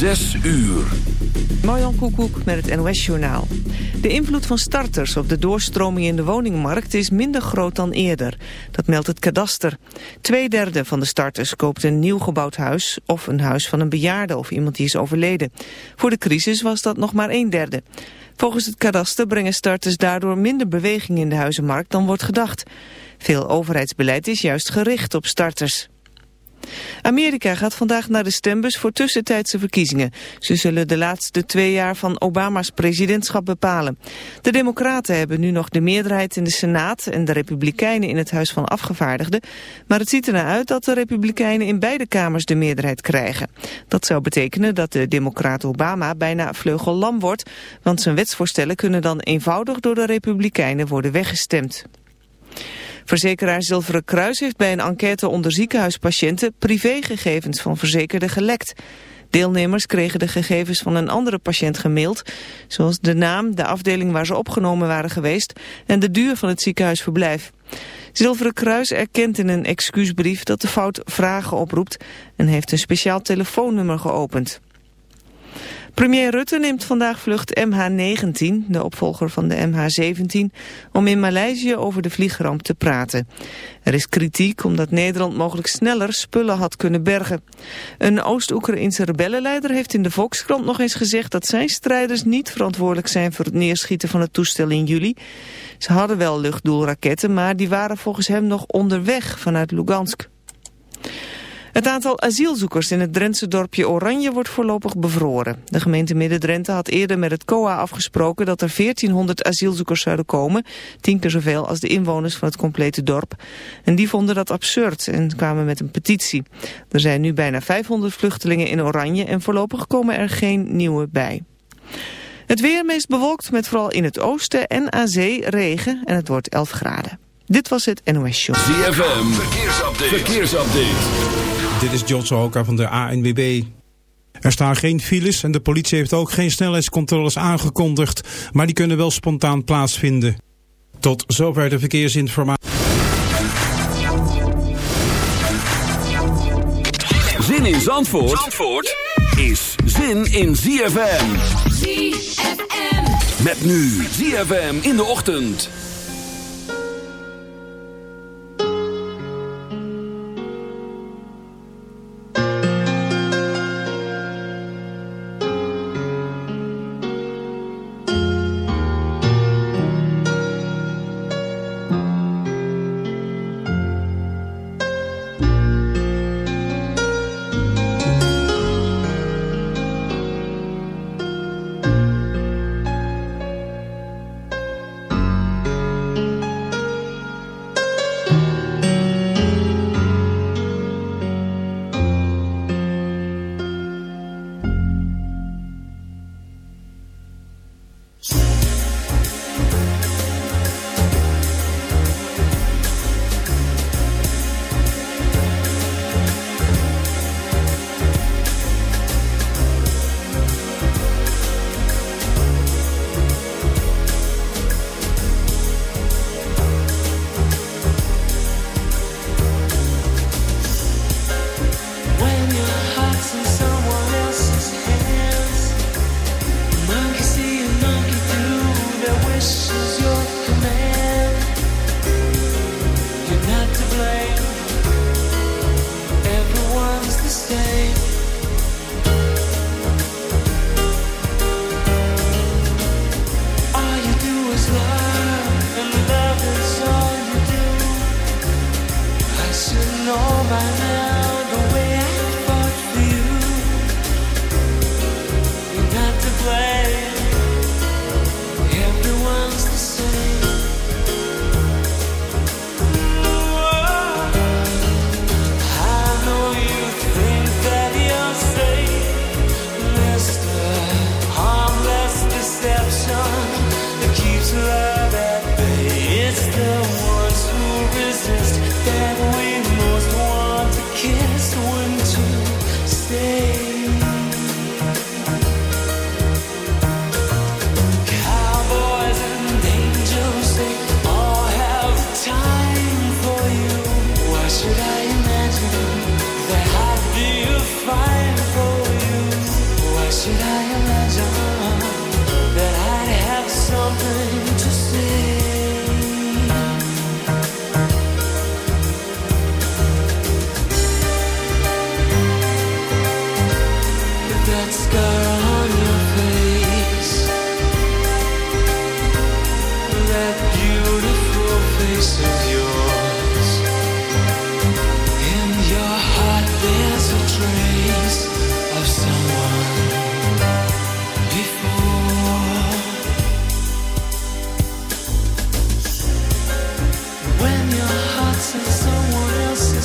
Zes uur. Marjan Koekoek met het NOS-journaal. De invloed van starters op de doorstroming in de woningmarkt is minder groot dan eerder. Dat meldt het kadaster. Tweederde van de starters koopt een nieuw gebouwd huis... of een huis van een bejaarde of iemand die is overleden. Voor de crisis was dat nog maar een derde. Volgens het kadaster brengen starters daardoor minder beweging in de huizenmarkt dan wordt gedacht. Veel overheidsbeleid is juist gericht op starters. Amerika gaat vandaag naar de stembus voor tussentijdse verkiezingen. Ze zullen de laatste twee jaar van Obama's presidentschap bepalen. De democraten hebben nu nog de meerderheid in de Senaat en de republikeinen in het Huis van Afgevaardigden. Maar het ziet ernaar uit dat de republikeinen in beide kamers de meerderheid krijgen. Dat zou betekenen dat de democraat Obama bijna vleugellam wordt, want zijn wetsvoorstellen kunnen dan eenvoudig door de republikeinen worden weggestemd. Verzekeraar Zilveren Kruis heeft bij een enquête onder ziekenhuispatiënten privégegevens van verzekerden gelekt. Deelnemers kregen de gegevens van een andere patiënt gemaild, zoals de naam, de afdeling waar ze opgenomen waren geweest en de duur van het ziekenhuisverblijf. Zilveren Kruis erkent in een excuusbrief dat de fout vragen oproept en heeft een speciaal telefoonnummer geopend. Premier Rutte neemt vandaag vlucht MH17, de opvolger van de MH17, om in Maleisië over de vliegramp te praten. Er is kritiek omdat Nederland mogelijk sneller spullen had kunnen bergen. Een Oost-Oekraïnse rebellenleider heeft in de Volkskrant nog eens gezegd dat zijn strijders niet verantwoordelijk zijn voor het neerschieten van het toestel in juli. Ze hadden wel luchtdoelraketten, maar die waren volgens hem nog onderweg vanuit Lugansk. Het aantal asielzoekers in het Drentse dorpje Oranje wordt voorlopig bevroren. De gemeente Midden-Drenthe had eerder met het COA afgesproken dat er 1400 asielzoekers zouden komen, tien keer zoveel als de inwoners van het complete dorp. En die vonden dat absurd en kwamen met een petitie. Er zijn nu bijna 500 vluchtelingen in Oranje en voorlopig komen er geen nieuwe bij. Het weer meest bewolkt met vooral in het oosten en aan zee regen en het wordt 11 graden. Dit was het NOS Show. ZFM, verkeersupdate. verkeersupdate. Dit is John Sohoka van de ANWB. Er staan geen files en de politie heeft ook geen snelheidscontroles aangekondigd, maar die kunnen wel spontaan plaatsvinden. Tot zover de verkeersinformatie. Zin in Zandvoort, Zandvoort is zin in ZFM. ZFM. Met nu ZFM in de ochtend.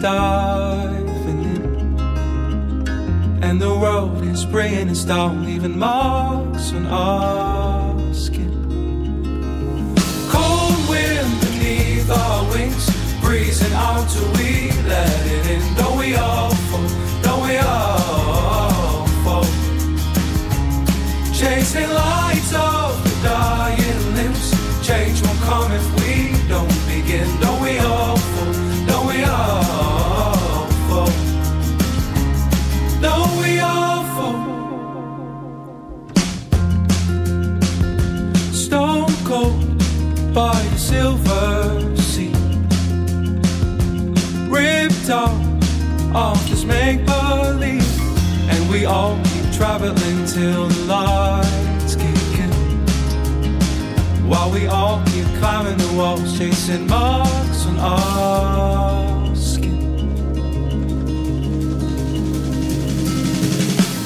diving in. And the world is bringing us down, leaving marks on our till the lights kick in. While we all keep climbing the walls, chasing marks on our skin.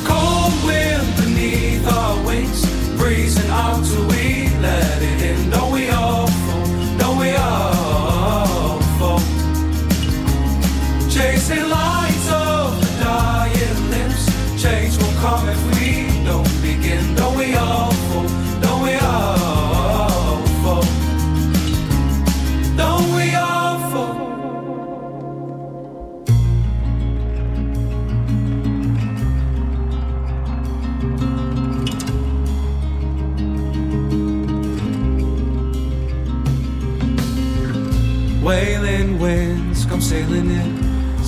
Cold wind beneath our wings, breezing out till we let it in. Don't we all fall? Don't we all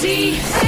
See.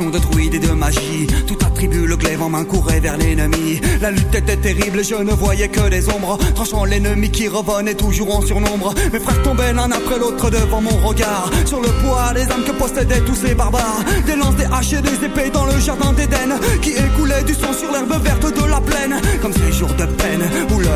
De druides et de magie. Tout attribue le glaive en main courait vers l'ennemi. La lutte était terrible, je ne voyais que des ombres. Tranchant l'ennemi qui revenait toujours en surnombre. Mes frères tombaient l'un après l'autre devant mon regard. Sur le poids des âmes que possédaient tous ces barbares. Des lances, des haches et des épées dans le jardin d'Éden. Qui écoulait du sang sur l'herbe verte de la plaine. Comme ces jours de peine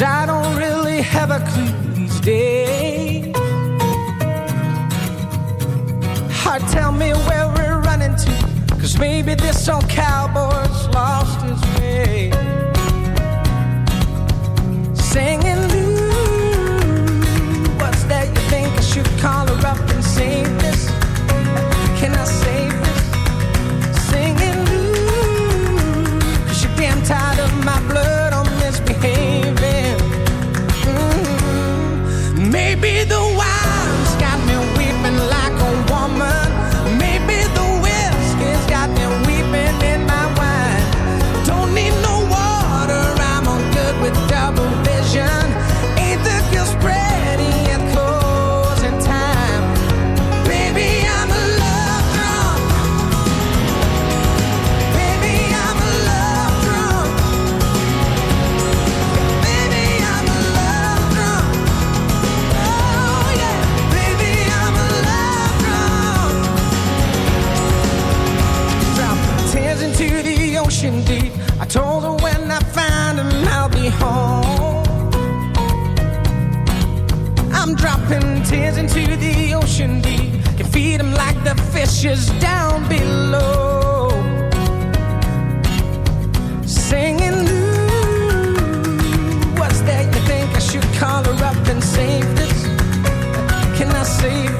Cause I don't really have a clue these days. Heart, tell me where we're running to. Cause maybe this old cowboy's lost his way. Singing fishes down below. Singing, Ooh, what's that? You think I should call her up and save this? Can I save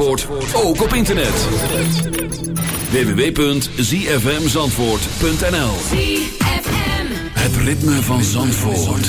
Zandvoort ook op internet. www.zfmzandvoort.nl Het ritme van Zandvoort.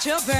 your.